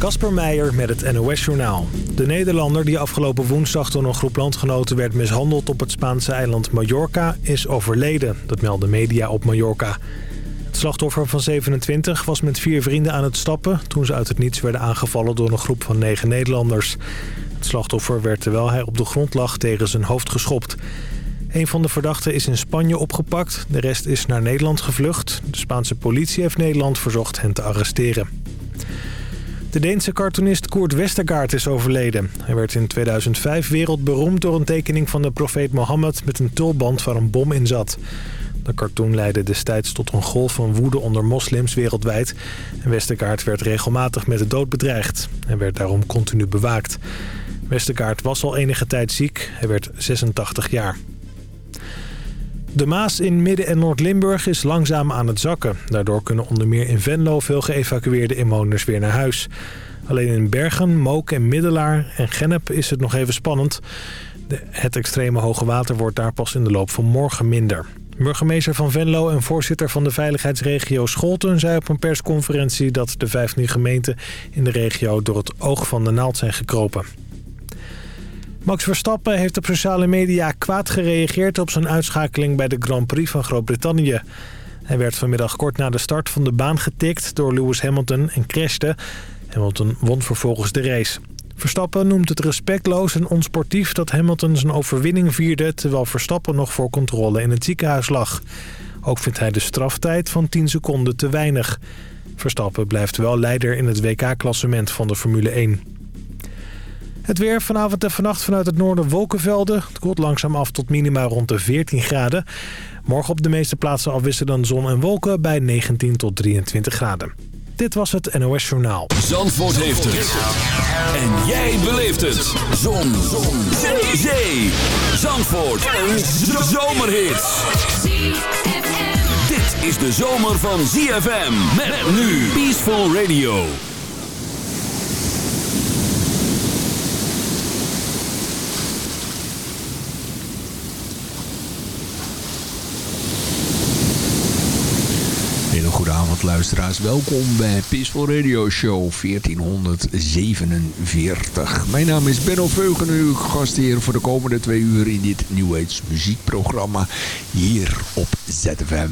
Kasper Meijer met het NOS-journaal. De Nederlander die afgelopen woensdag door een groep landgenoten werd mishandeld op het Spaanse eiland Mallorca is overleden. Dat melden media op Mallorca. Het slachtoffer van 27 was met vier vrienden aan het stappen... toen ze uit het niets werden aangevallen door een groep van negen Nederlanders. Het slachtoffer werd terwijl hij op de grond lag tegen zijn hoofd geschopt. Een van de verdachten is in Spanje opgepakt. De rest is naar Nederland gevlucht. De Spaanse politie heeft Nederland verzocht hen te arresteren. De Deense cartoonist Koert Westergaard is overleden. Hij werd in 2005 wereldberoemd door een tekening van de profeet Mohammed... met een tulband waar een bom in zat. De cartoon leidde destijds tot een golf van woede onder moslims wereldwijd. En Westergaard werd regelmatig met de dood bedreigd. Hij werd daarom continu bewaakt. Westergaard was al enige tijd ziek. Hij werd 86 jaar. De Maas in Midden- en Noord-Limburg is langzaam aan het zakken. Daardoor kunnen onder meer in Venlo veel geëvacueerde inwoners weer naar huis. Alleen in Bergen, Mook en Middelaar en Gennep is het nog even spannend. De, het extreme hoge water wordt daar pas in de loop van morgen minder. Burgemeester van Venlo en voorzitter van de veiligheidsregio Scholten... zei op een persconferentie dat de 15 gemeenten in de regio door het oog van de naald zijn gekropen. Max Verstappen heeft op sociale media kwaad gereageerd op zijn uitschakeling bij de Grand Prix van Groot-Brittannië. Hij werd vanmiddag kort na de start van de baan getikt door Lewis Hamilton en crashte. Hamilton won vervolgens de race. Verstappen noemt het respectloos en onsportief dat Hamilton zijn overwinning vierde... terwijl Verstappen nog voor controle in het ziekenhuis lag. Ook vindt hij de straftijd van 10 seconden te weinig. Verstappen blijft wel leider in het WK-klassement van de Formule 1. Het weer vanavond en vannacht vanuit het noorden wolkenvelden. Het koelt langzaam af tot minima rond de 14 graden. Morgen op de meeste plaatsen afwisselen zon en wolken bij 19 tot 23 graden. Dit was het NOS Journaal. Zandvoort heeft het. En jij beleeft het. Zon. zon. Zee. Zee. Zandvoort. Een zomerhit. Dit is de zomer van ZFM. Met nu Peaceful Radio. Goedenavond luisteraars, welkom bij Peaceful Radio Show 1447. Mijn naam is Benno Veugen en u hier voor de komende twee uur in dit New Age muziekprogramma hier op ZFM.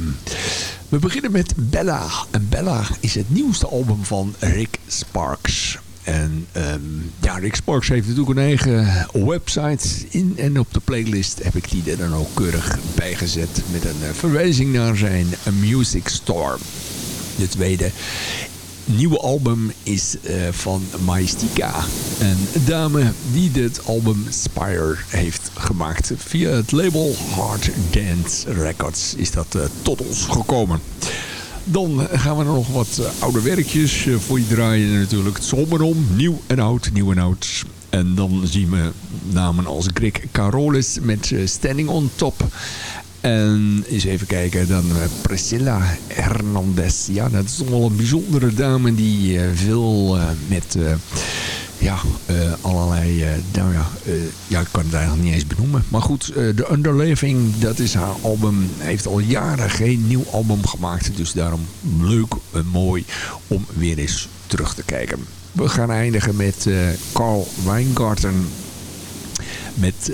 We beginnen met Bella. En Bella is het nieuwste album van Rick Sparks. En um, ja, Rick Sparks heeft natuurlijk een eigen website. In en op de playlist heb ik die er dan ook keurig bijgezet. Met een uh, verwijzing naar zijn Music Store. De tweede nieuwe album is uh, van Majestica. Een dame die dit album Spire heeft gemaakt. Via het label Hard Dance Records is dat uh, tot ons gekomen. Dan gaan we nog wat uh, oude werkjes voor je draaien natuurlijk. Het om, nieuw en oud, nieuw en oud. En dan zien we namen als Greg Carolis met Standing on Top. En eens even kijken, dan uh, Priscilla Hernandez. Ja, dat is toch wel een bijzondere dame die uh, veel uh, met ja, allerlei... nou ja, ja, ik kan het eigenlijk niet eens benoemen. Maar goed, The Underliving, dat is haar album. heeft al jaren geen nieuw album gemaakt. Dus daarom leuk en mooi om weer eens terug te kijken. We gaan eindigen met Carl Weingarten met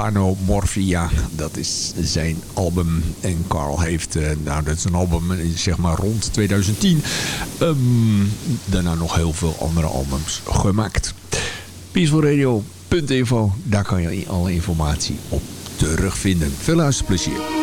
Panomorphia. Dat is zijn album. En Carl heeft, uh, nou dat is een album eh, zeg maar rond 2010. Um, ehm, daarna nog heel veel andere albums gemaakt. Peacefulradio.info, daar kan je alle informatie op terugvinden. Veel luisterplezier.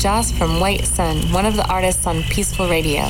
Joss from White Sun, one of the artists on Peaceful Radio.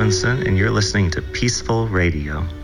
Ogmanson, and you're listening to Peaceful Radio.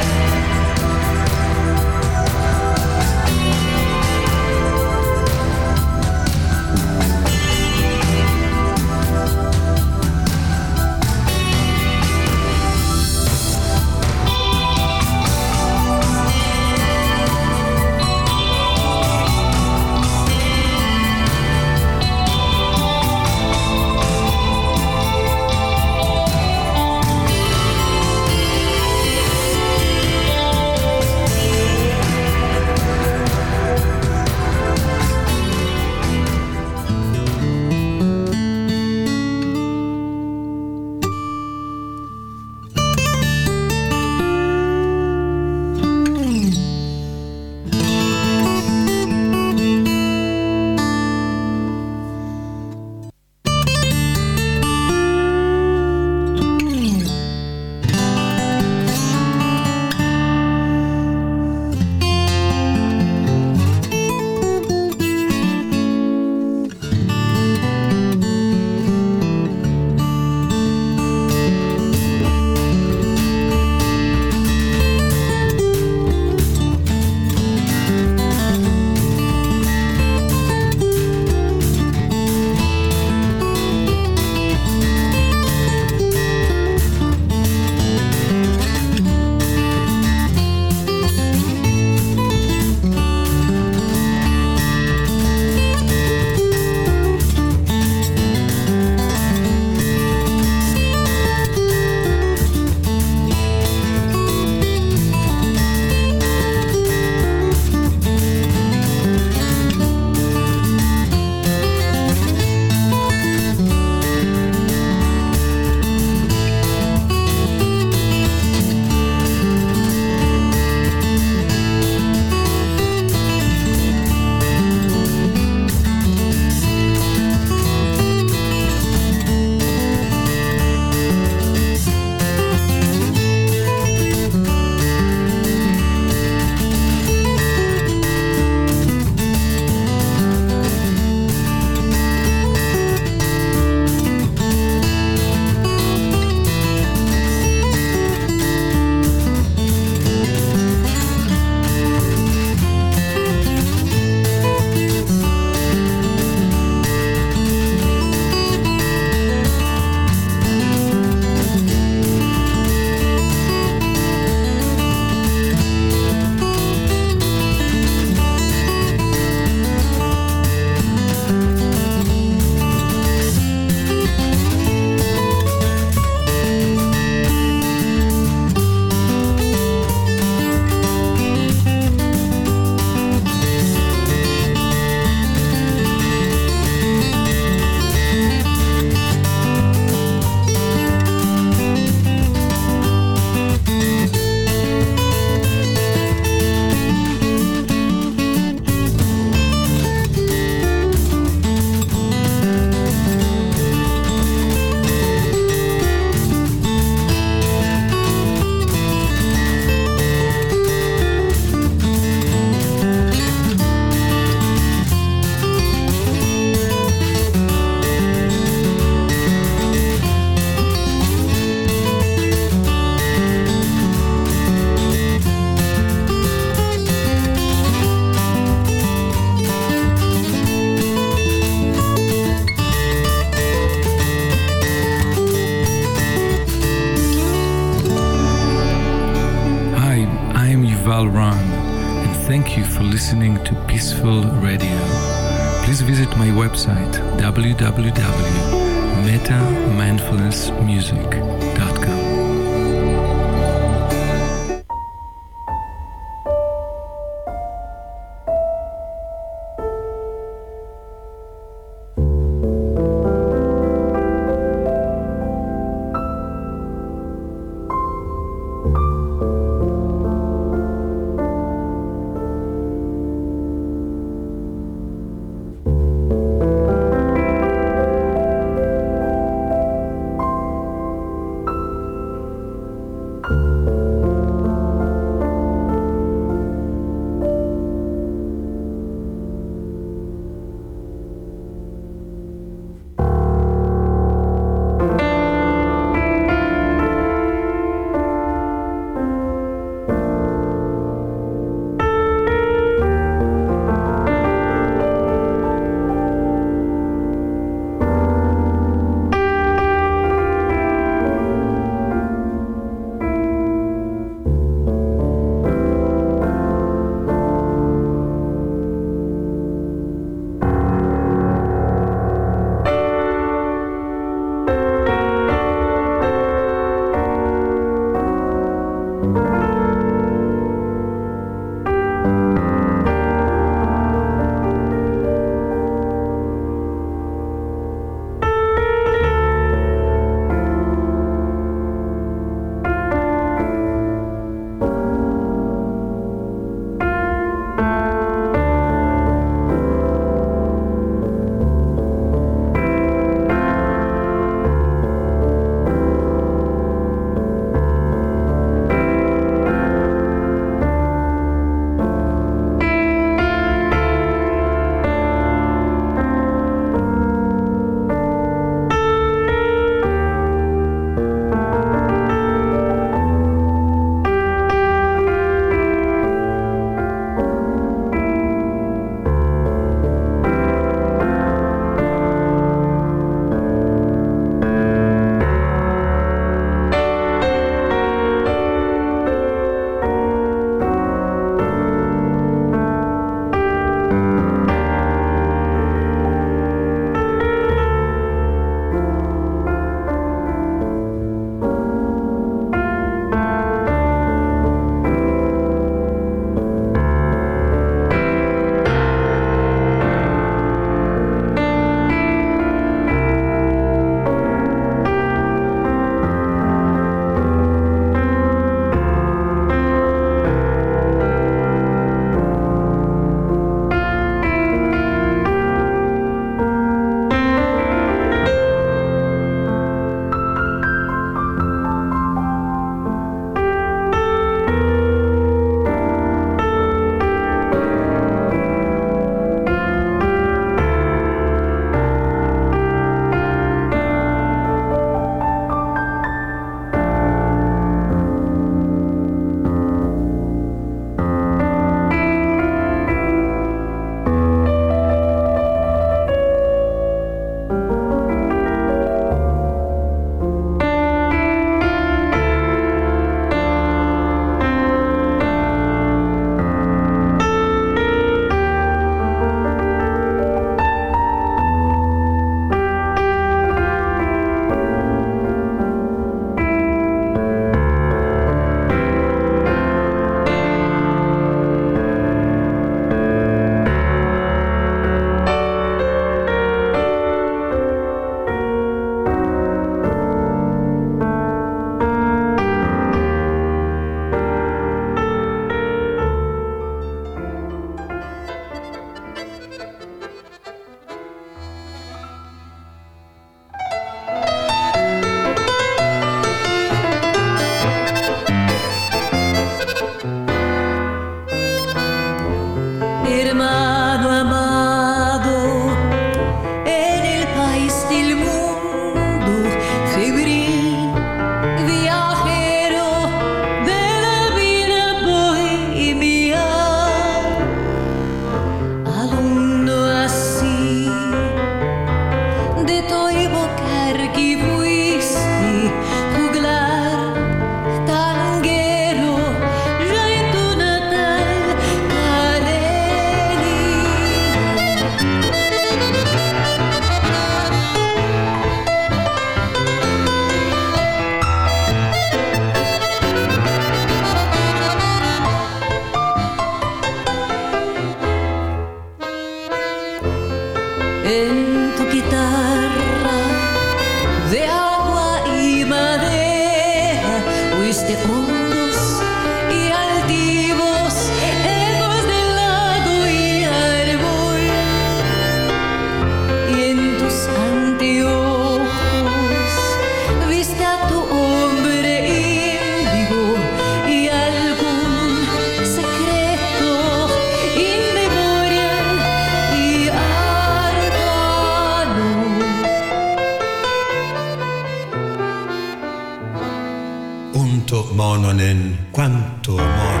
Cuánto amor,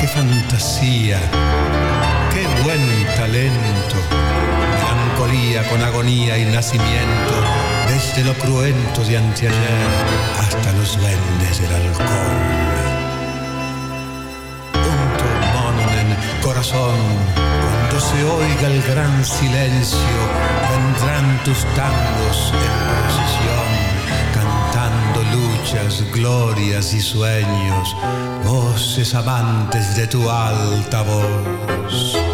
qué fantasía, qué buen talento, melancolía con agonía y nacimiento, desde lo cruento de anteayer hasta los duendes del alcohol. Punto mononen, corazón, cuando se oiga el gran silencio, vendrán tus tangos en procesión luchas, glorias y sueños, voces amantes de tu alta voz.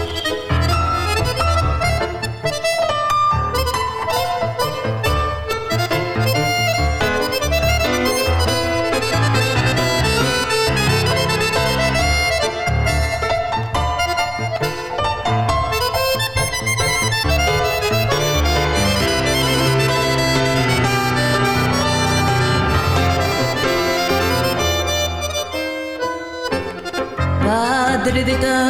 De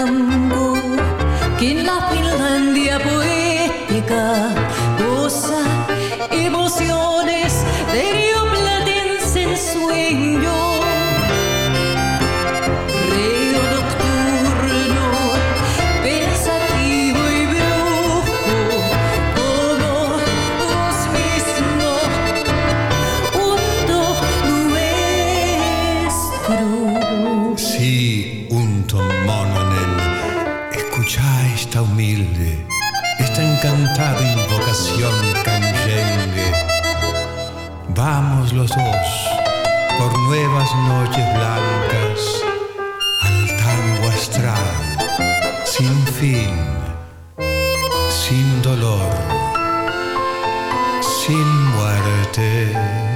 sin water it is.